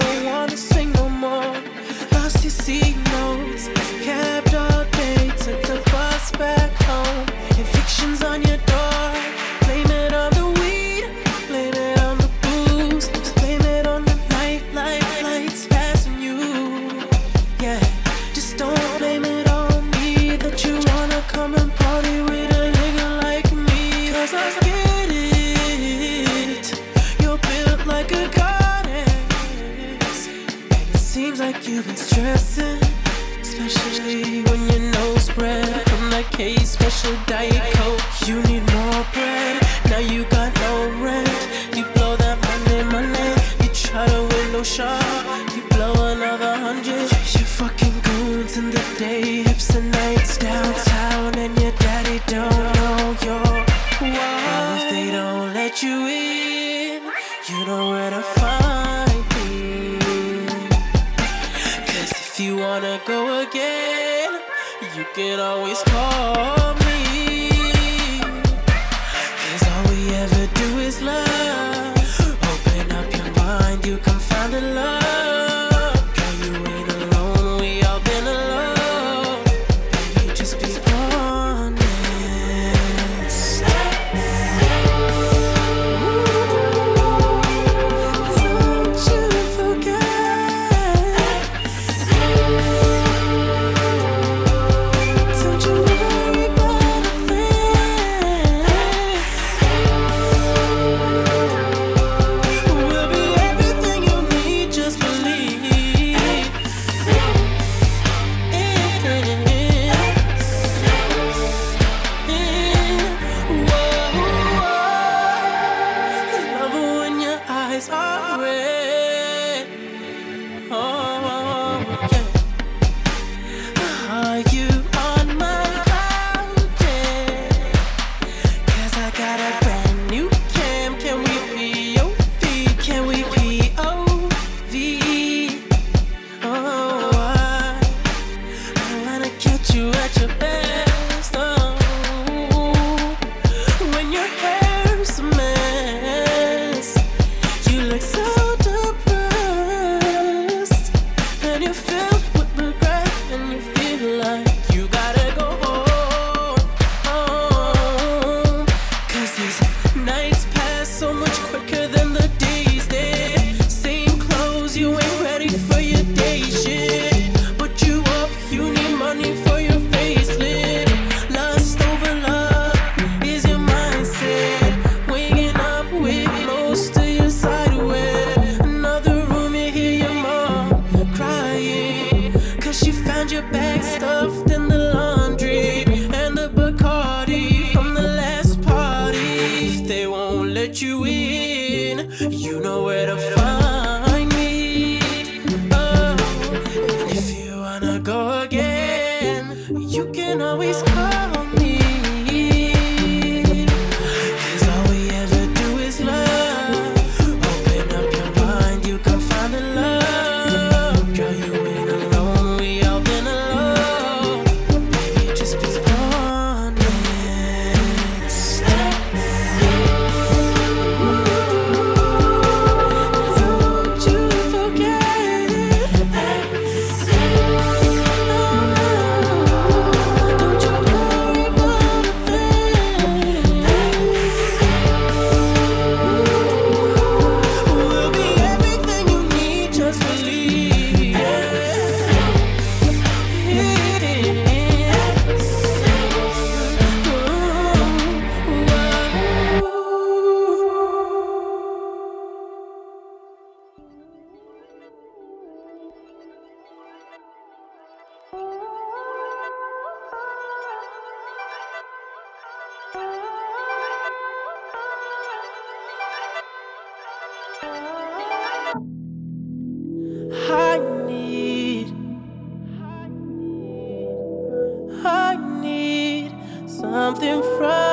don't wanna sing no more. Lost your seat notes, took the bus back home. On your door, blame it on the weed, blame it on the booze, blame it on the lights passing you. Yeah, just don't blame it on me that you wanna come and party with a nigga like I get it, you're built like a Seems like you've been stressing, especially when your nose spread from that K special diet coke. You need more bread, now you got no rent. You blow that money, money. You try to win no shot. you blow another hundred. You fucking goons in the day, hips and nights downtown, and your daddy don't know your why. And if they don't let you in, you know where to. wanna go again, you can always call me. Cause all we ever do is love. catch you at your best. in love.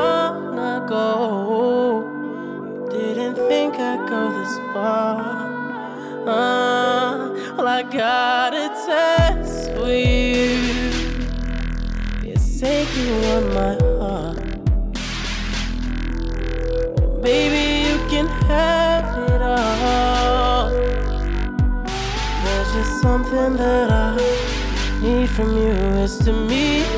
Long ago. You didn't think I'd go this far. Uh, well, I got a test for you. It's taking on my heart. Baby, you can have it all. There's just something that I need from you is to meet